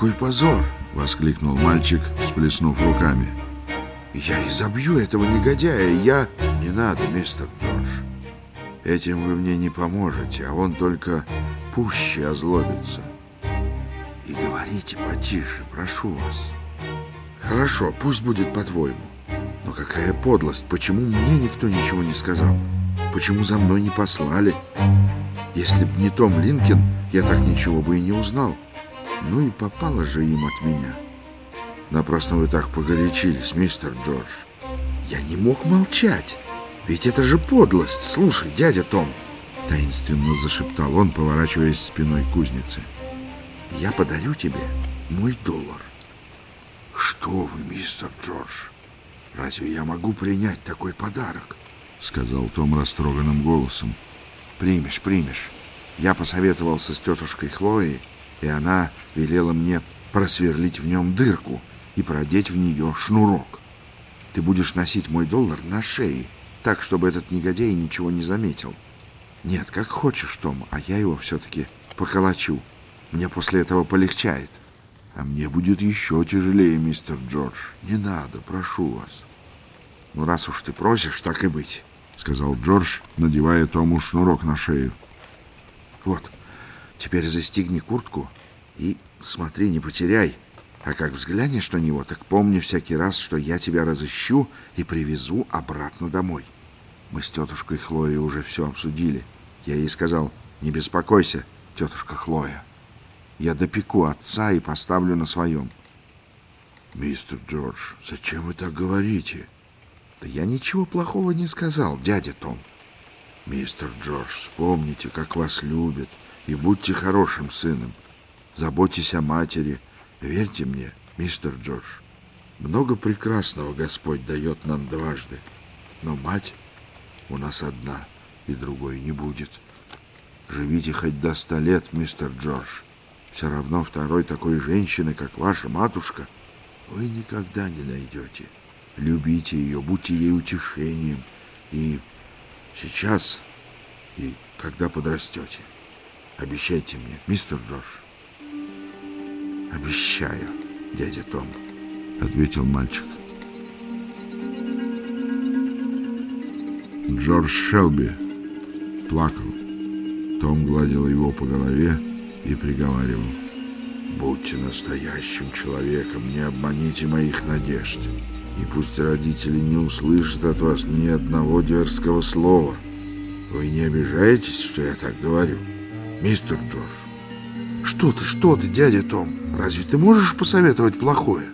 какой позор!» — воскликнул мальчик, всплеснув руками. «Я изобью этого негодяя, я...» «Не надо, мистер Джордж. Этим вы мне не поможете, а он только пуще озлобится. И говорите потише, прошу вас». «Хорошо, пусть будет по-твоему. Но какая подлость! Почему мне никто ничего не сказал? Почему за мной не послали? Если б не Том Линкин, я так ничего бы и не узнал. Ну и попало же им от меня. Напрасно вы так погорячились, мистер Джордж. Я не мог молчать. Ведь это же подлость. Слушай, дядя Том, таинственно зашептал он, поворачиваясь спиной к кузнице. Я подарю тебе мой доллар. Что вы, мистер Джордж? Разве я могу принять такой подарок? Сказал Том растроганным голосом. Примешь, примешь. Я посоветовался с тетушкой Хлоей, и она велела мне просверлить в нем дырку и продеть в нее шнурок. Ты будешь носить мой доллар на шее, так, чтобы этот негодяй ничего не заметил. Нет, как хочешь, Том, а я его все-таки поколочу. Мне после этого полегчает. А мне будет еще тяжелее, мистер Джордж. Не надо, прошу вас. Ну, раз уж ты просишь, так и быть, сказал Джордж, надевая Тому шнурок на шею. Вот, теперь застегни куртку и смотри, не потеряй. А как взглянешь на него, так помни всякий раз, что я тебя разыщу и привезу обратно домой. Мы с тетушкой Хлоей уже все обсудили. Я ей сказал, не беспокойся, тетушка Хлоя. Я допеку отца и поставлю на своем. Мистер Джордж, зачем вы так говорите? Да я ничего плохого не сказал, дядя Том. Мистер Джордж, вспомните, как вас любят, и будьте хорошим сыном. Заботьтесь о матери, Верьте мне, мистер Джордж, много прекрасного Господь дает нам дважды, но мать у нас одна, и другой не будет. Живите хоть до ста лет, мистер Джордж. Все равно второй такой женщины, как ваша матушка, вы никогда не найдете. Любите ее, будьте ей утешением. И сейчас, и когда подрастете, обещайте мне, мистер Джордж, «Обещаю, дядя Том», — ответил мальчик. Джордж Шелби плакал. Том гладил его по голове и приговаривал. «Будьте настоящим человеком, не обманите моих надежд, и пусть родители не услышат от вас ни одного дерзкого слова. Вы не обижаетесь, что я так говорю, мистер Джордж?» «Что ты, что ты, дядя Том? Разве ты можешь посоветовать плохое?»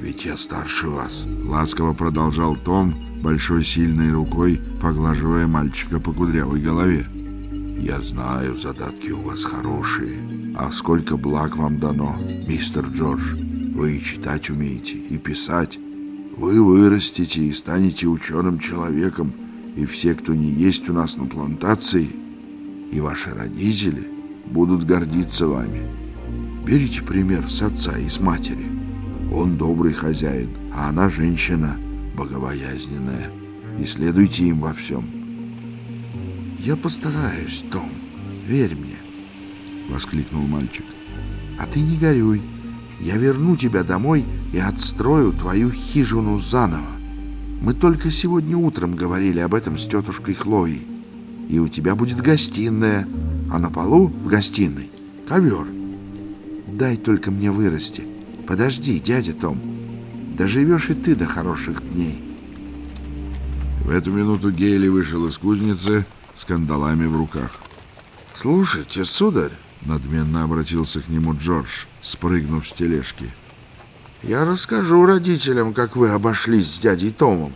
«Ведь я старше вас», — ласково продолжал Том, большой сильной рукой поглаживая мальчика по кудрявой голове. «Я знаю, задатки у вас хорошие. А сколько благ вам дано, мистер Джордж. Вы и читать умеете, и писать. Вы вырастете и станете ученым человеком, и все, кто не есть у нас на плантации, и ваши родители — будут гордиться вами. Берите пример с отца и с матери. Он добрый хозяин, а она женщина боговоязненная. И следуйте им во всем. «Я постараюсь, Том, верь мне», — воскликнул мальчик. «А ты не горюй. Я верну тебя домой и отстрою твою хижину заново. Мы только сегодня утром говорили об этом с тетушкой Хлоей. И у тебя будет гостиная, а на полу в гостиной ковер. Дай только мне вырасти. Подожди, дядя Том. Доживешь и ты до хороших дней. В эту минуту Гейли вышел из кузницы с кандалами в руках. «Слушайте, сударь», — надменно обратился к нему Джордж, спрыгнув с тележки. «Я расскажу родителям, как вы обошлись с дядей Томом».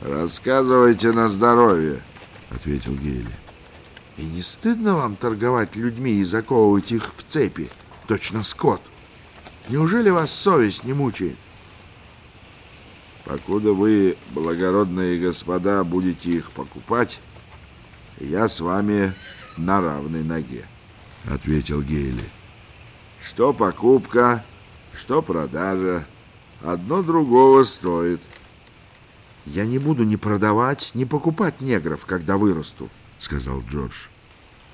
«Рассказывайте на здоровье», — ответил Гейли. И не стыдно вам торговать людьми и заковывать их в цепи, точно скот? Неужели вас совесть не мучает? Покуда вы, благородные господа, будете их покупать, я с вами на равной ноге, — ответил Гейли. Что покупка, что продажа, одно другого стоит. Я не буду ни продавать, ни покупать негров, когда вырасту, — сказал Джордж.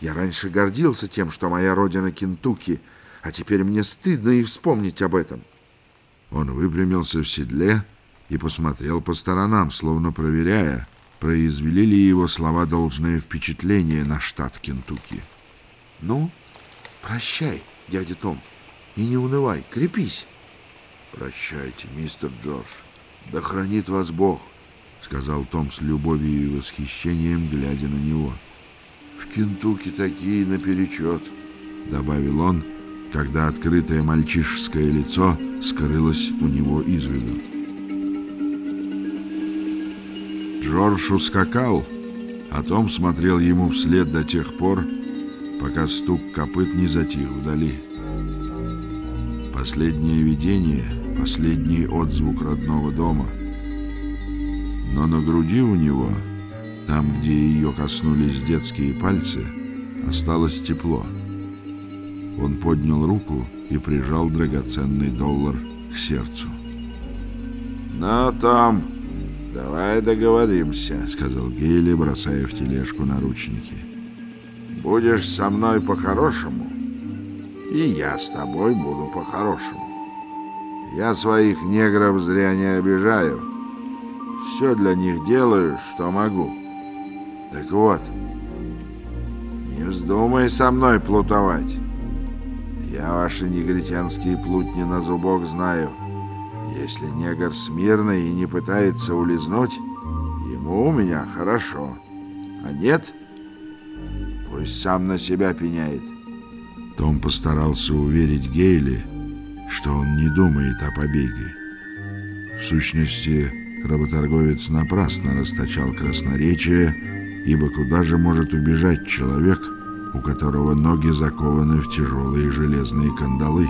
«Я раньше гордился тем, что моя родина Кентукки, а теперь мне стыдно и вспомнить об этом. Он выпрямился в седле и посмотрел по сторонам, словно проверяя, произвели ли его слова должное впечатление на штат Кентукки. «Ну, прощай, дядя Том, и не унывай, крепись». «Прощайте, мистер Джордж, да хранит вас Бог», — сказал Том с любовью и восхищением, глядя на него. «В Кентукки такие наперечет», — добавил он, когда открытое мальчишеское лицо скрылось у него из виду. Джордж ускакал, а Том смотрел ему вслед до тех пор, пока стук копыт не затих вдали. Последнее видение, последний отзвук родного дома. Но на груди у него, там, где ее коснулись детские пальцы, осталось тепло. Он поднял руку и прижал драгоценный доллар к сердцу. «Ну, Том, давай договоримся», — сказал Гейли, бросая в тележку наручники. «Будешь со мной по-хорошему, и я с тобой буду по-хорошему. Я своих негров зря не обижаю. Все для них делаю, что могу. Так вот, не вздумай со мной плутовать». Я ваши негритянские плутни на зубок знаю. Если негр смирный и не пытается улизнуть, ему у меня хорошо. А нет, пусть сам на себя пеняет. Том постарался уверить Гейли, что он не думает о побеге. В сущности, работорговец напрасно расточал красноречие, ибо куда же может убежать человек, у которого ноги закованы в тяжелые железные кандалы.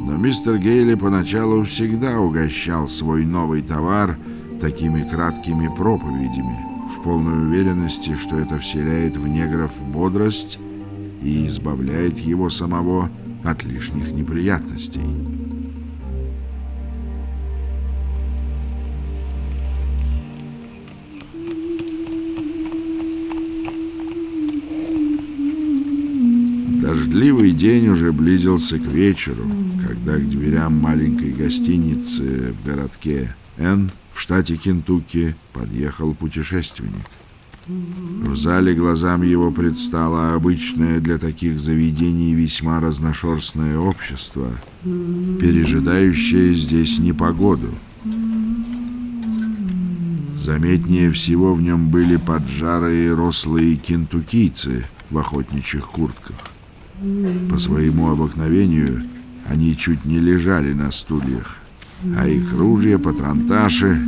Но мистер Гейли поначалу всегда угощал свой новый товар такими краткими проповедями, в полной уверенности, что это вселяет в негров бодрость и избавляет его самого от лишних неприятностей. Дождливый день уже близился к вечеру, когда к дверям маленькой гостиницы в городке Н в штате Кентукки подъехал путешественник. В зале глазам его предстало обычное для таких заведений весьма разношерстное общество, пережидающее здесь непогоду. Заметнее всего в нем были поджарые рослые кентукийцы в охотничьих куртках. По своему обыкновению они чуть не лежали на стульях, а их ружья, патронташи,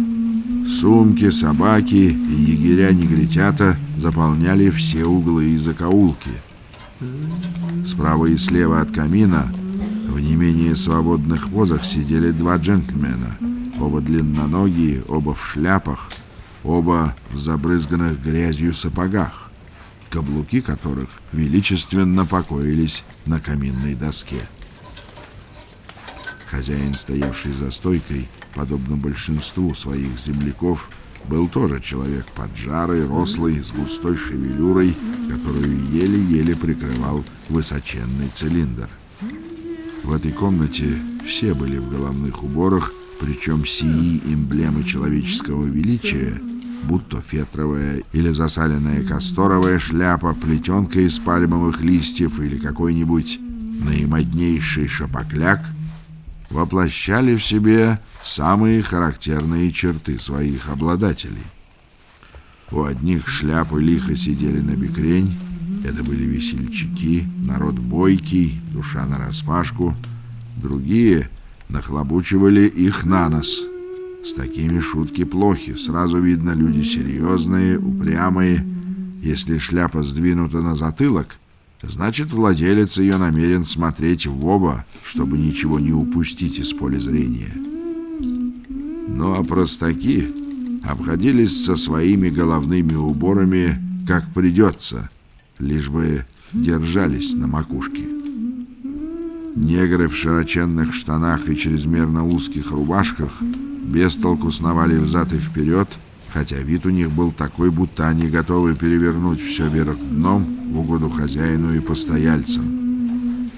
сумки, собаки и егеря-негритята заполняли все углы и закоулки. Справа и слева от камина в не менее свободных позах сидели два джентльмена, оба длинноногие, оба в шляпах, оба в забрызганных грязью сапогах каблуки которых величественно покоились на каминной доске. Хозяин, стоявший за стойкой, подобно большинству своих земляков, был тоже человек поджарый, рослый, с густой шевелюрой, которую еле-еле прикрывал высоченный цилиндр. В этой комнате все были в головных уборах, причем сии эмблемы человеческого величия будто фетровая или засаленная касторовая шляпа, плетенка из пальмовых листьев или какой-нибудь наимоднейший шапокляк, воплощали в себе самые характерные черты своих обладателей. У одних шляпы лихо сидели на бекрень, это были весельчаки, народ бойкий, душа нараспашку, другие нахлобучивали их на нос — с такими шутки плохи. Сразу видно, люди серьезные, упрямые. Если шляпа сдвинута на затылок, значит, владелец ее намерен смотреть в оба, чтобы ничего не упустить из поля зрения. Ну а простаки обходились со своими головными уборами как придется, лишь бы держались на макушке. Негры в широченных штанах и чрезмерно узких рубашках без толку сновали взад и вперед, хотя вид у них был такой, будто они готовы перевернуть все вверх дном в угоду хозяину и постояльцам.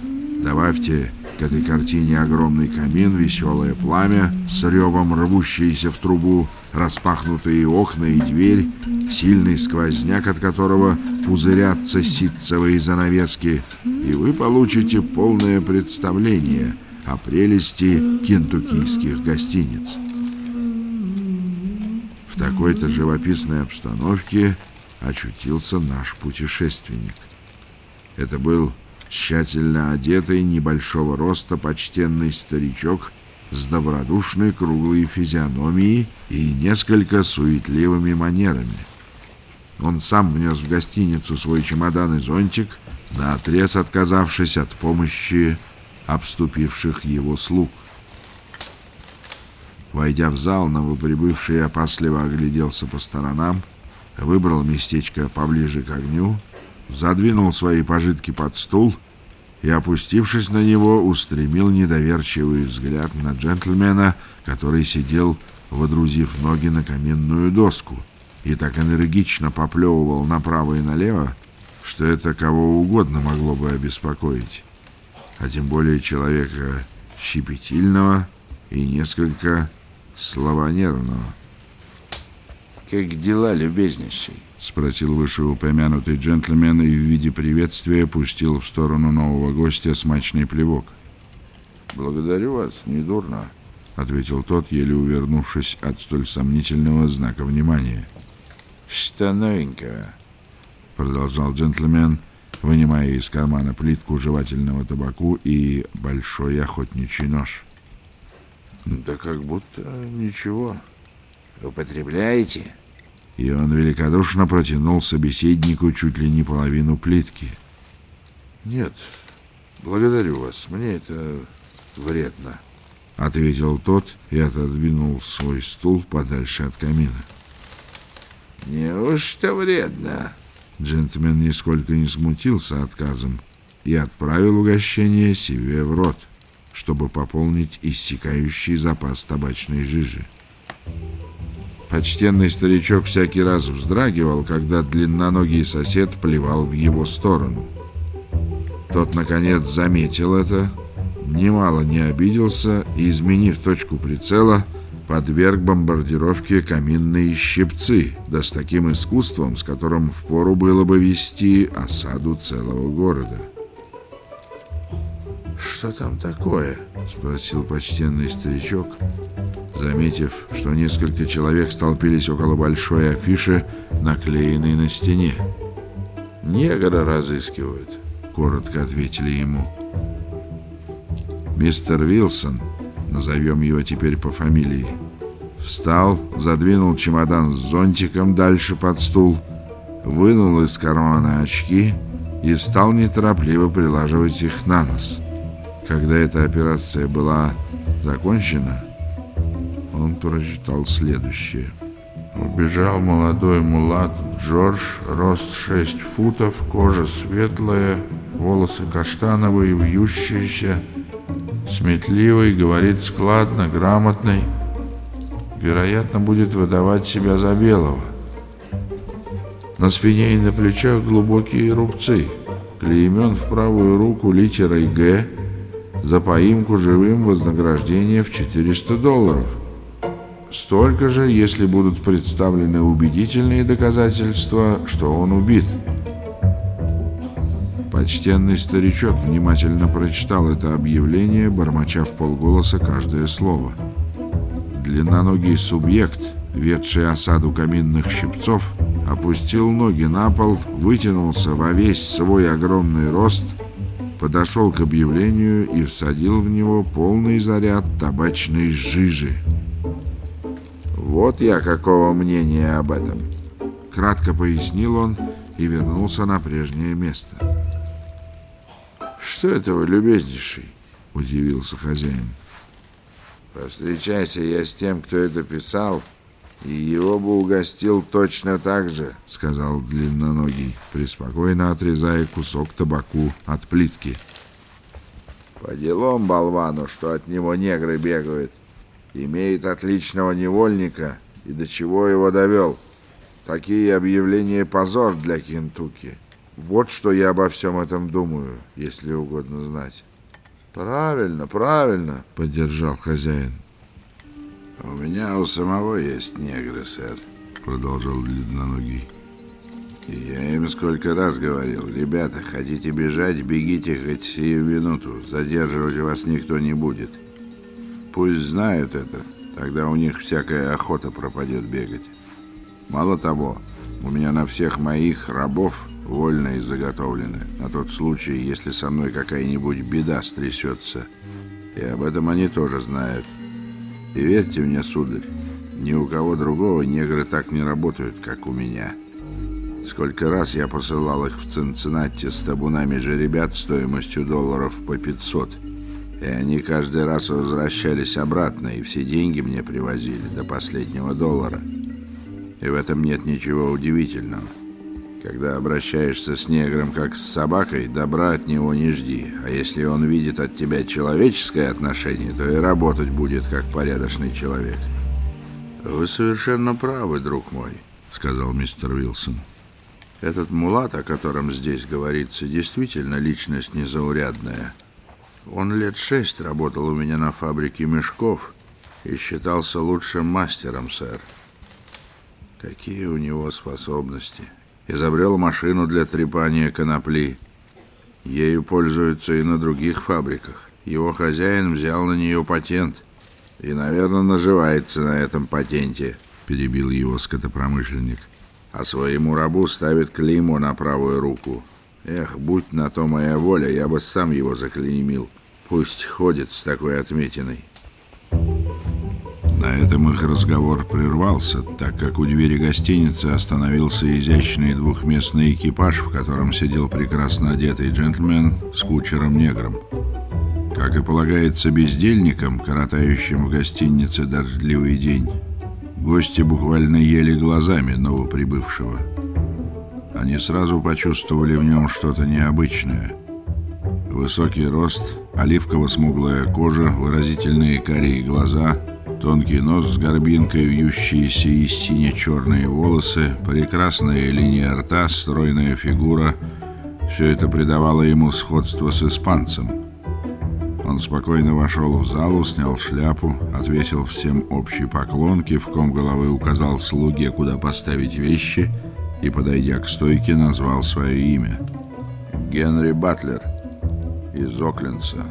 Добавьте к этой картине огромный камин, веселое пламя с ревом рвущееся в трубу, распахнутые окна и дверь, сильный сквозняк, от которого пузырятся ситцевые занавески, и вы получите полное представление о прелести кентуккийских гостиниц. Такой-то живописной обстановке очутился наш путешественник. Это был тщательно одетый, небольшого роста почтенный старичок с добродушной круглой физиономией и несколько суетливыми манерами. Он сам внес в гостиницу свой чемодан и зонтик, наотрез отказавшись от помощи обступивших его слуг. Войдя в зал, новоприбывший опасливо огляделся по сторонам, выбрал местечко поближе к огню, задвинул свои пожитки под стул и, опустившись на него, устремил недоверчивый взгляд на джентльмена, который сидел, водрузив ноги на каминную доску, и так энергично поплевывал направо и налево, что это кого угодно могло бы обеспокоить, а тем более человека щепетильного и несколько слабонервного. «Как дела, любезнейший?» — спросил вышеупомянутый джентльмен и в виде приветствия пустил в сторону нового гостя смачный плевок. «Благодарю вас, недурно», — ответил тот, еле увернувшись от столь сомнительного знака внимания. «Что новенького?» — продолжал джентльмен, вынимая из кармана плитку жевательного табаку и большой охотничий нож. «Да как будто ничего. Употребляете?» и он великодушно протянул собеседнику чуть ли не половину плитки. «Нет, благодарю вас, мне это вредно», — ответил тот и отодвинул свой стул подальше от камина. «Неужто вредно?» Джентльмен нисколько не смутился отказом и отправил угощение себе в рот, чтобы пополнить иссякающий запас табачной жижи. Почтенный старичок всякий раз вздрагивал, когда длинноногий сосед плевал в его сторону. Тот, наконец, заметил это, немало не обиделся и, изменив точку прицела, подверг бомбардировке каминные щипцы, да с таким искусством, с которым впору было бы вести осаду целого города. «Что там такое?» — спросил почтенный старичок, заметив, что несколько человек столпились около большой афиши, наклеенной на стене. «Негра разыскивают», — коротко ответили ему. Мистер Вилсон, назовем его теперь по фамилии, встал, задвинул чемодан с зонтиком дальше под стул, вынул из кармана очки и стал неторопливо прилаживать их на нос. Когда эта операция была закончена, он прочитал следующее. Убежал молодой мулат Джордж, рост 6 футов, кожа светлая, волосы каштановые, вьющиеся, сметливый, говорит складно, грамотный, вероятно, будет выдавать себя за белого. На спине и на плечах глубокие рубцы, клеймен в правую руку литерой «Г», за поимку живым вознаграждение в 400 долларов. Столько же, если будут представлены убедительные доказательства, что он убит. Почтенный старичок внимательно прочитал это объявление, бормоча в полголоса каждое слово. Длинноногий субъект, ведший осаду каминных щипцов, опустил ноги на пол, вытянулся во весь свой огромный рост, подошел к объявлению и всадил в него полный заряд табачной жижи. Вот я какого мнения об этом. Кратко пояснил он и вернулся на прежнее место. Что это вы, любезнейший? Удивился хозяин. Повстречайся я с тем, кто это писал, и его бы угостил точно так же, сказал длинноногий, преспокойно отрезая кусок табаку от плитки. По делам болвану, что от него негры бегают имеет отличного невольника и до чего его довел. Такие объявления позор для Кентукки. Вот что я обо всем этом думаю, если угодно знать. Правильно, правильно, поддержал хозяин. У меня у самого есть негры, сэр, продолжал длинноногий. И я им сколько раз говорил, ребята, хотите бежать, бегите хоть сию минуту, задерживать вас никто не будет. Пусть знают это, тогда у них всякая охота пропадет бегать. Мало того, у меня на всех моих рабов вольные заготовлены, на тот случай, если со мной какая-нибудь беда стрясется. И об этом они тоже знают. И верьте мне, сударь, ни у кого другого негры так не работают, как у меня. Сколько раз я посылал их в Цинциннати с табунами же ребят стоимостью долларов по 500. И они каждый раз возвращались обратно, и все деньги мне привозили до последнего доллара. И в этом нет ничего удивительного. Когда обращаешься с негром как с собакой, добра от него не жди. А если он видит от тебя человеческое отношение, то и работать будет как порядочный человек. «Вы совершенно правы, друг мой», — сказал мистер Вилсон. «Этот мулат, о котором здесь говорится, действительно личность незаурядная. Он лет шесть работал у меня на фабрике мешков и считался лучшим мастером, сэр. Какие у него способности! Изобрел машину для трепания конопли. Ею пользуются и на других фабриках. Его хозяин взял на нее патент и, наверное, наживается на этом патенте, перебил его скотопромышленник. А своему рабу ставит клеймо на правую руку. Эх, будь на то моя воля, я бы сам его заклеймил. Пусть ходит с такой отметиной. На этом их разговор прервался, так как у двери гостиницы остановился изящный двухместный экипаж, в котором сидел прекрасно одетый джентльмен с кучером-негром. Как и полагается бездельникам, коротающим в гостинице дождливый день, гости буквально ели глазами новоприбывшего. Они сразу почувствовали в нем что-то необычное. Высокий рост, оливково-смуглая кожа, выразительные карие глаза — Тонкий нос с горбинкой, вьющиеся из сине-черные волосы, прекрасная линия рта, стройная фигура — все это придавало ему сходство с испанцем. Он спокойно вошел в залу, снял шляпу, отвесил всем общий поклон, кивком головы указал слуге, куда поставить вещи, и, подойдя к стойке, назвал свое имя. Генри Батлер из Оклинса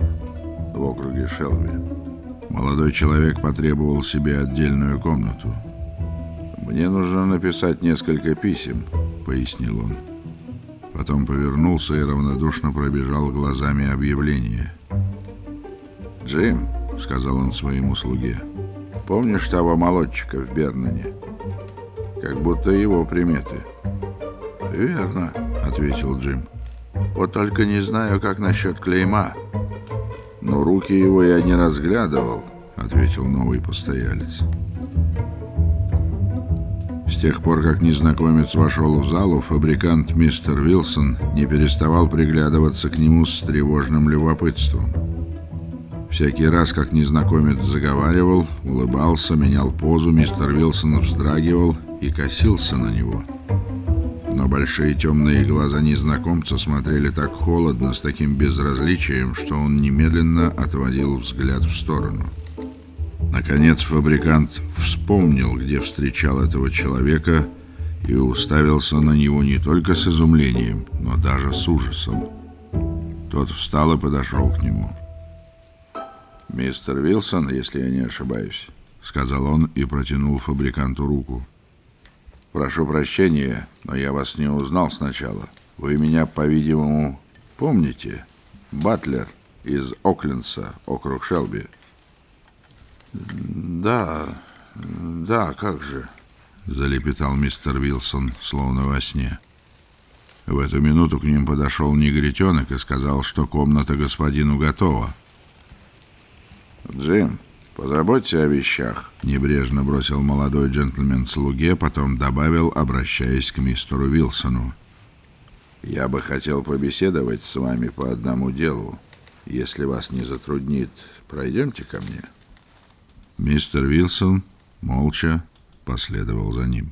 в округе Шелви. Молодой человек потребовал себе отдельную комнату. «Мне нужно написать несколько писем», — пояснил он. Потом повернулся и равнодушно пробежал глазами объявление. «Джим», — сказал он своему слуге, — «помнишь того молодчика в Бернане? Как будто его приметы». «Верно», — ответил Джим. «Вот только не знаю, как насчет клейма». «Но руки его я не разглядывал», — ответил новый постоялец. С тех пор, как незнакомец вошел в залу, фабрикант мистер Вилсон не переставал приглядываться к нему с тревожным любопытством. Всякий раз, как незнакомец заговаривал, улыбался, менял позу, мистер Вилсон вздрагивал и косился на него — большие темные глаза незнакомца смотрели так холодно, с таким безразличием, что он немедленно отводил взгляд в сторону. Наконец фабрикант вспомнил, где встречал этого человека, и уставился на него не только с изумлением, но даже с ужасом. Тот встал и подошел к нему. «Мистер Вилсон, если я не ошибаюсь», — сказал он и протянул фабриканту руку. Прошу прощения, но я вас не узнал сначала. Вы меня, по-видимому, помните? Батлер из Оклинса, округ Шелби. Да, да, как же, залепетал мистер Вилсон, словно во сне. В эту минуту к ним подошел негритенок и сказал, что комната господину готова. «Джим, «Позаботься о вещах», — небрежно бросил молодой джентльмен слуге, потом добавил, обращаясь к мистеру Вилсону. «Я бы хотел побеседовать с вами по одному делу. Если вас не затруднит, пройдемте ко мне». Мистер Вилсон молча последовал за ним.